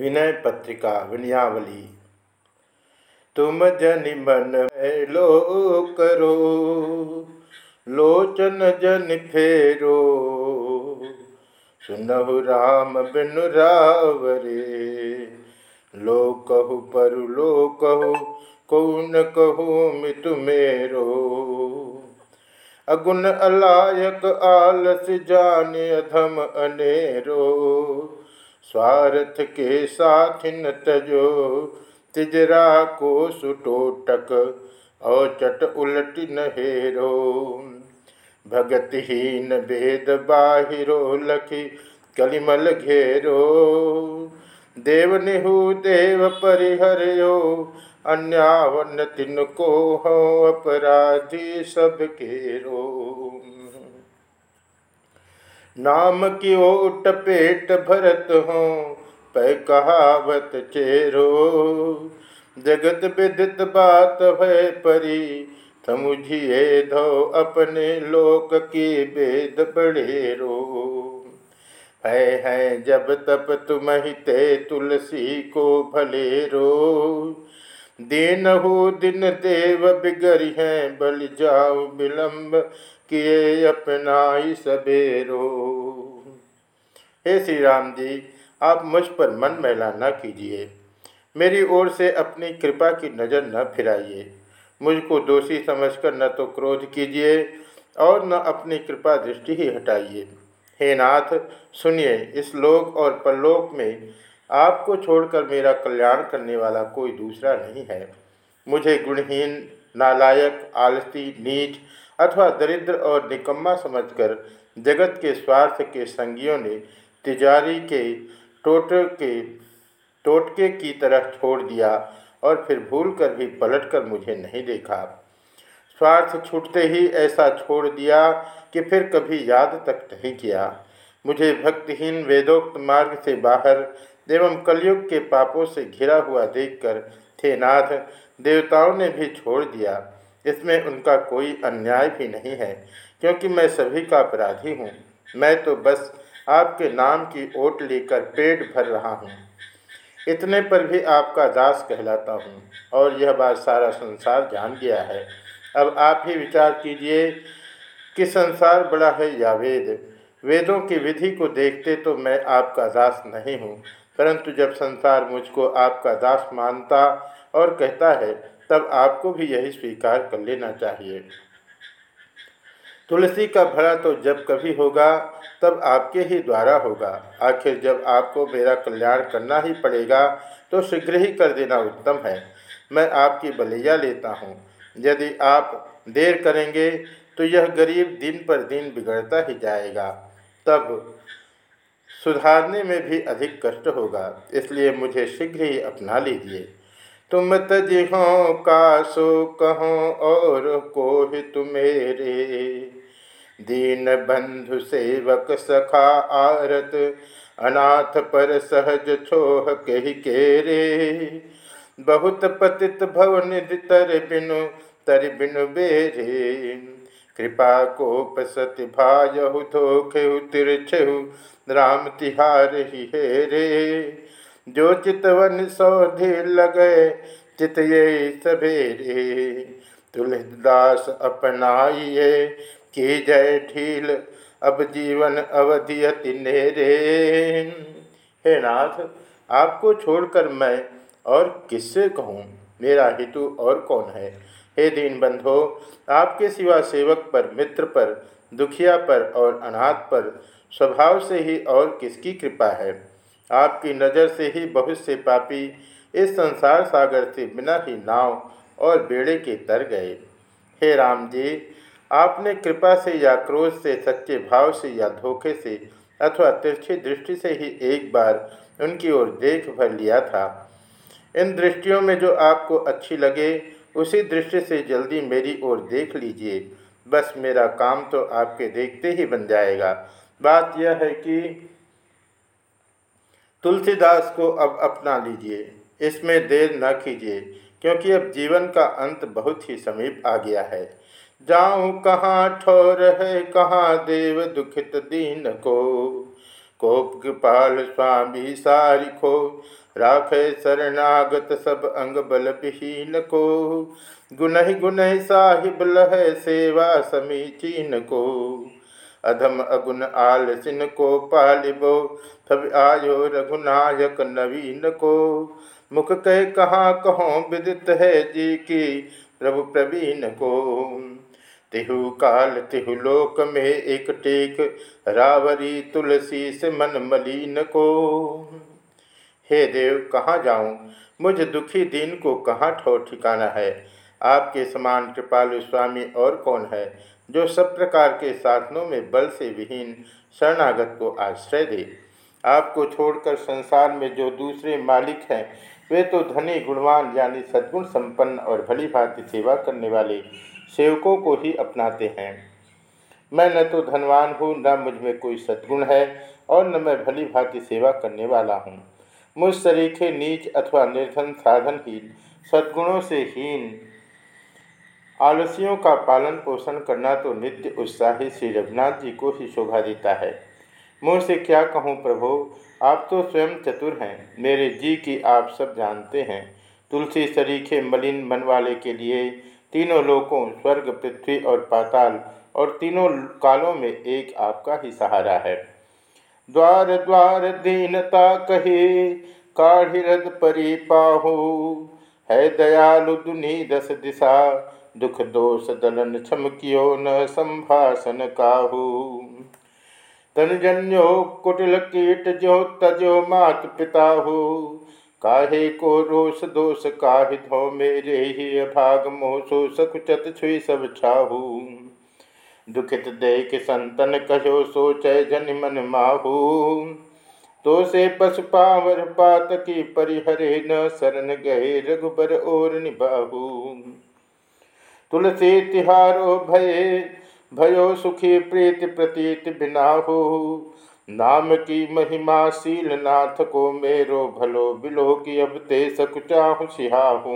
विनय पत्रिका, विनयावली। तुम जन मन लो करो, लोचन जन फेरो। सुनहु राम बिनु रावरे, लो कहु परु, लो कहु, कौन कहु मित मेरो। अगुन अलायक आलस जान अधम अनेरो। स्वार्थ के साथ न तजो तिजरा को सुटोटक और चट उलट न हेरो भगतहीन वेद बाहिरो लखी कलिमल घेरो। देव निहु देव परिहरो अन्यावन तिनको हो अपराधी सब केरो नाम की ओट पेट भरत हो? पै कहावत चेरो। जगत विदित बात है परी समुझिए धो अपने लोक की वेद बड़ेरो। है है, जब तप तुम ते तुलसी को भलेरो। दिन हो, दिन देव बिगरी हैं, बल जाओ विलंब किए अपनाई सबेरो हे श्री राम जी, आप मुझ पर मन मैला न कीजिए। मेरी ओर से अपनी कृपा की नज़र न फिराइए। मुझको दोषी समझकर न तो क्रोध कीजिए और न अपनी कृपा दृष्टि ही हटाइए। हे नाथ, सुनिए, इस लोक और परलोक में आपको छोड़कर मेरा कल्याण करने वाला कोई दूसरा नहीं है। मुझे गुणहीन, नालायक, आलसी, नीच अथवा दरिद्र और निकम्मा समझकर जगत के स्वार्थ के संगियों ने तिजारी के टोटे के टोटके की तरह छोड़ दिया और फिर भूल कर भी पलट कर मुझे नहीं देखा। स्वार्थ छूटते ही ऐसा छोड़ दिया कि फिर कभी याद तक नहीं किया। मुझे भक्तिहीन वेदोक्त मार्ग से बाहर एवं कलयुग के पापों से घिरा हुआ देखकर थे नाथ, देवताओं ने भी छोड़ दिया। इसमें उनका कोई अन्याय भी नहीं है, क्योंकि मैं सभी का अपराधी हूँ। मैं तो बस आपके नाम की ओट लेकर पेट भर रहा हूँ। इतने पर भी आपका दास कहलाता हूँ, और यह बात सारा संसार जान गया है। अब आप ही विचार कीजिए कि संसार बड़ा है या वेद। वेदों की विधि को देखते तो मैं आपका दास नहीं हूँ। परंतु जब संसार मुझको आपका दास मानता और कहता है, तब आपको भी यही स्वीकार कर लेना चाहिए। तुलसी का भला तो जब कभी होगा, तब आपके ही द्वारा होगा। आखिर जब आपको मेरा कल्याण करना ही पड़ेगा तो शीघ्र ही कर देना उत्तम है। मैं आपकी बलैया लेता हूँ। यदि आप देर करेंगे तो यह गरीब दिन पर दिन बिगड़ता ही जाएगा। तब सुधारने में भी अधिक कष्ट होगा, इसलिए मुझे शीघ्र ही अपना लीजिए। तुम तजिहो का सो कहो, और को मेरे दीन बंधु सेवक सखा आरत, अनाथ पर सहज छोह कही केरे। बहुत पतित भव निधि तर बिनु तर बिनु बेरे। कृपा कोप सति भायहु धोखेहु तिरछहु राम तिहार ही हेरे जो चितवन सौधि लगे, चित ये सवेरे तुलसीदास अपनाइए, की जय ठील अब जीवन अवधि अति नेरे। हे नाथ, आपको छोड़कर मैं और किससे कहूँ? मेरा हेतु और कौन है? हे दीन बंधो आपके सिवा सेवक पर, मित्र पर, दुखिया पर और अनाथ पर स्वभाव से ही और किसकी कृपा है? आपकी नज़र से ही बहुत से पापी इस संसार सागर से बिना ही नाव और बेड़े के तर गए। हे राम जी, आपने कृपा से या क्रोध से, सच्चे भाव से या धोखे से अथवा तिरछी दृष्टि से ही एक बार उनकी ओर देख भर लिया था। इन दृष्टियों में जो आपको अच्छी लगे उसी दृष्टि से जल्दी मेरी ओर देख लीजिए। बस मेरा काम तो आपके देखते ही बन जाएगा। बात यह है कि तुलसीदास को अब अपना लीजिए। इसमें देर न कीजिए, क्योंकि अब जीवन का अंत बहुत ही समीप आ गया है। जाऊँ कहाँ ठोर है, कहाँ देव दुखित दीन को? कोप कृपाल स्वामी सारिखो राखे शरणागत सब अंग बल विहीन को। गुनहि गुनहि साहिब लह सेवा समीचीन को। अधम अगुन आल सिन को पालिबो, तब आयो रघुनायक नवीन को। मुख कह कहाँ कहो, विदित है जी की प्रभु प्रवीण को। तिहु काल तिहु लोक में एक टेक। रावरी तुलसी से मन मलिन को। हे देव, कहाँ जाऊँ? मुझ दुखी दिन को कहाँ ठोर ठिकाना है? आपके समान कृपालु स्वामी और कौन है, जो सब प्रकार के साधनों में बल से विहीन शरणागत को आश्रय दे? आपको छोड़कर संसार में जो दूसरे मालिक हैं, वे तो धनी, गुणवान यानी सद्गुण, संपन्न और भली भांति सेवा करने वाले सेवकों को ही अपनाते हैं। मैं न तो धनवान हूँ, न मुझमें कोई सद्गुण है और न मैं भली भांति सेवा करने वाला हूँ। मुझ सरीखे नीच अथवा निर्धन साधनहीन, सद्गुणों से हीन, आलसियों का पालन पोषण करना तो नित्य उत्साही श्री रघुनाथ जी को ही शोभा देता है। मुँह से क्या कहूँ प्रभु, आप तो स्वयं चतुर हैं, मेरे जी की आप सब जानते हैं। तुलसी सरीखे मलिन मन वाले के लिए तीनों लोकों स्वर्ग, पृथ्वी और पाताल, और तीनों कालों में एक आपका ही सहारा है। द्वार द्वार, दीनता कहे काढ़िरद परी पाहु। है दयालु दुनी दस दिशा, दुख दोष दलन छमकियो न संभाषण काहू। तनजन्यो कुटिल कीट जो तजो मात पिता हो काहे को रोष दोष, काहि धो मेरे ही अभाग मोह सकुचत छुई सब छाहू। दुखित देख संतन कहो सोचय जन मन माहू। तो से पशु पावर पात की परिहरे न शरण गए, रघुबर और निबाहू तुलसी तिहारो भय, भयो सुखी प्रीति प्रतीत बिना हो नाम की महिमा शील नाथ को मेरो भलो बिलो की अब ते सकुचाहू सिहाहू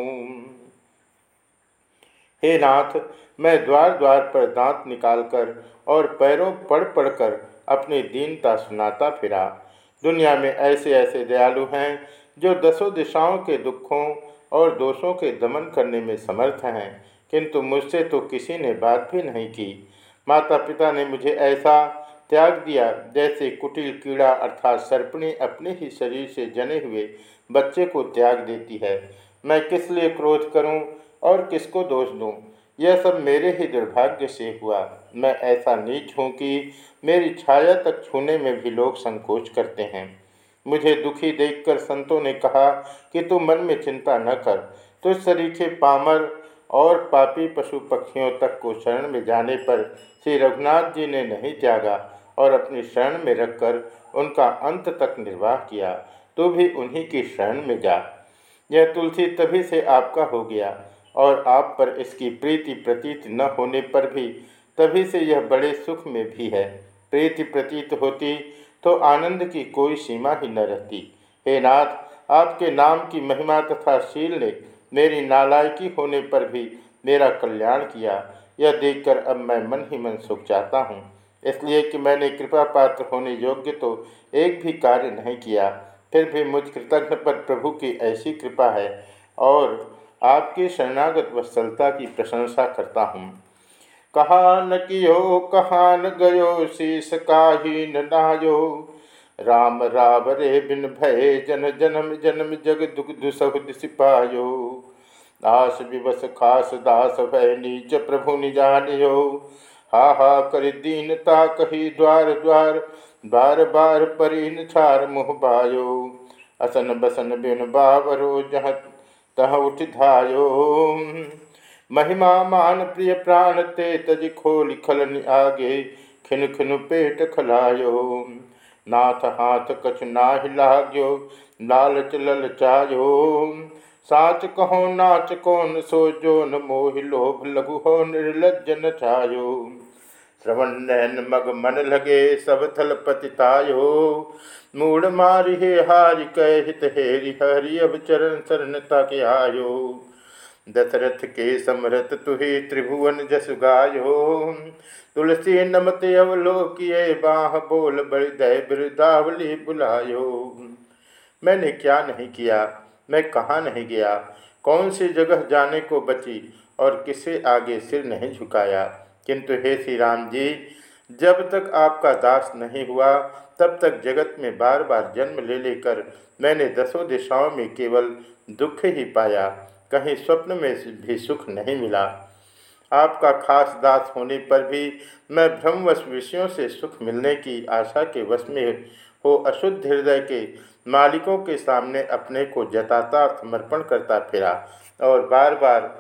हे नाथ, मैं द्वार द्वार पर दांत निकालकर और पैरों पड़ पड़कर अपनी दीनता सुनाता फिरा। दुनिया में ऐसे ऐसे दयालु हैं जो दसों दिशाओं के दुखों और दोषों के दमन करने में समर्थ हैं, किंतु मुझसे तो किसी ने बात भी नहीं की। माता पिता ने मुझे ऐसा त्याग दिया। जैसे कुटिल कीड़ा अर्थात सर्पणी अपने ही शरीर से जने हुए बच्चे को त्याग देती है। मैं किस लिए क्रोध करूँ और किसको दोष दूँ? यह सब मेरे ही दुर्भाग्य से हुआ। मैं ऐसा नीच हूँ कि मेरी छाया तक छूने में भी लोग संकोच करते हैं। मुझे दुखी देखकर संतों ने कहा कि तू मन में चिंता न कर। तुझ सरीखे पामर और पापी पशु पक्षियों तक को शरण में जाने पर श्री रघुनाथ जी ने नहीं त्यागा। और अपनी शरण में रखकर उनका अंत तक निर्वाह किया तो भी उन्हीं की शरण में जा। यह तुलसी तभी से आपका हो गया और आप पर इसकी प्रीति प्रतीत न होने पर भी, तभी से यह बड़े सुख में भी है। प्रीति प्रतीत होती तो आनंद की कोई सीमा ही न रहती। हे नाथ, आपके नाम की महिमा तथा शील ने मेरी नालायकी होने पर भी मेरा कल्याण किया। यह देखकर अब मैं मन ही मन सुख जाता हूँ। इसलिए कि मैंने कृपा पात्र होने योग्य तो एक भी कार्य नहीं किया, फिर भी मुझ कृतज्ञ पर प्रभु की ऐसी कृपा है और आपकी शरणागत वत्सलता की प्रशंसा करता हूँ। कहा न कियो कहा न गयो, शीस काही न नायो। राम राव रे बिन भय, जन जन्म जन्म जग दुख दुसह सिपायो दास विवश खास दास भय, नीच प्रभु निजानियो। हा हा कर दीनता कही द्वार द्वार, बार बार परिन छार मुह बायो। असन बसन बिन बावरो जह तह उठ धायो। महिमा मान प्रिय प्राण ते तज खोल खलन आगे, खिन खिन पेट खलायो। नाथ हाथ कछ नाहि लाग्यो, लालच ललचायो। साच कहो, नाच कौन सो जो न मोहि लोभ, लघु हो निर्लज न छायो। श्रवण नैन मग मन लगे, सब थल पतितायो। मूड मारि हे हारि, कह हित हेरि, हरि अब चरण शरण तक आयो। दशरथ के समरथ तुहे त्रिभुवन जस गायो। तुलसी नमते अवलोकिए बाह बोल बड़दय बिरदावली बुलायो। मैंने क्या नहीं किया मैं कहाँ नहीं गया? कौन सी जगह जाने को बची? और किसे आगे सिर नहीं झुकाया? किंतु हे श्री राम जी, जब तक आपका दास नहीं हुआ, तब तक जगत में बार बार जन्म ले लेकर मैंने दसों दिशाओं में केवल दुख ही पाया। कहीं स्वप्न में भी सुख नहीं मिला। आपका खास दास होने पर भी मैं भ्रमवश विषयों से सुख मिलने की आशा के वश में हो अशुद्ध हृदय के मालिकों के सामने अपने को जताता समर्पण करता फिरा और बार बार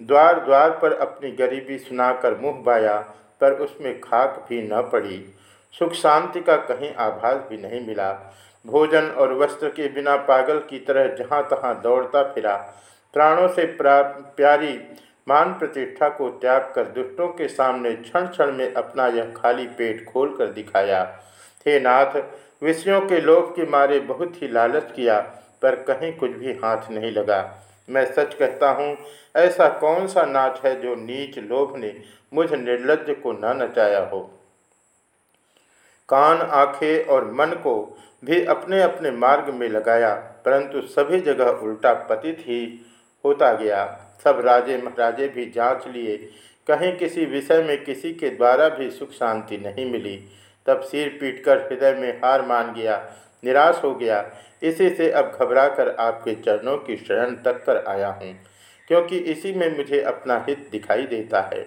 द्वार द्वार पर अपनी गरीबी सुनाकर मुँह बाया पर उसमें खाक भी न पड़ी। सुख शांति का कहीं आभास भी नहीं मिला। भोजन और वस्त्र के बिना पागल की तरह जहाँ तहाँ दौड़ता फिरा। प्राणों से प्यारी मान प्रतिष्ठा को त्याग कर दुष्टों के सामने क्षण क्षण में अपना यह खाली पेट खोल कर दिखाया। हे नाथ, विषयों के लोभ के मारे बहुत ही लालच किया, पर कहीं कुछ भी हाथ नहीं लगा। मैं सच कहता हूँ, ऐसा कौन सा नाच है जो नीच लोभ ने मुझ निर्लज को न नचाया हो? कान, आँखें और मन को भी अपने अपने मार्ग में लगाया, परंतु सभी जगह उल्टा पतित ही होता गया। सब राजे महाराजे भी जाँच लिए, कहीं किसी विषय में किसी के द्वारा भी सुख शांति नहीं मिली। तब सिर पीटकर हृदय में हार मान गया, निराश हो गया। इसी से अब घबरा कर आपके चरणों की शरण तक कर आया हूँ, क्योंकि इसी में मुझे अपना हित दिखाई देता है।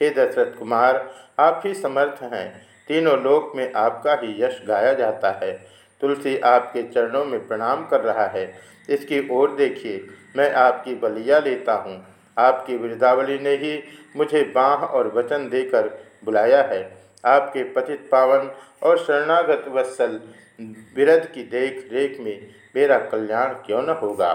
हे दशरथ कुमार, आप ही समर्थ हैं। तीनों लोक में आपका ही यश गाया जाता है। तुलसी आपके चरणों में प्रणाम कर रहा है। इसकी ओर देखिए, मैं आपकी बलिया लेता हूँ। आपकी वृद्धावली ने ही मुझे बाह और वचन देकर बुलाया है। आपके पतित पावन और शरणागत वत्सल विरध की देख रेख में मेरा कल्याण क्यों न होगा?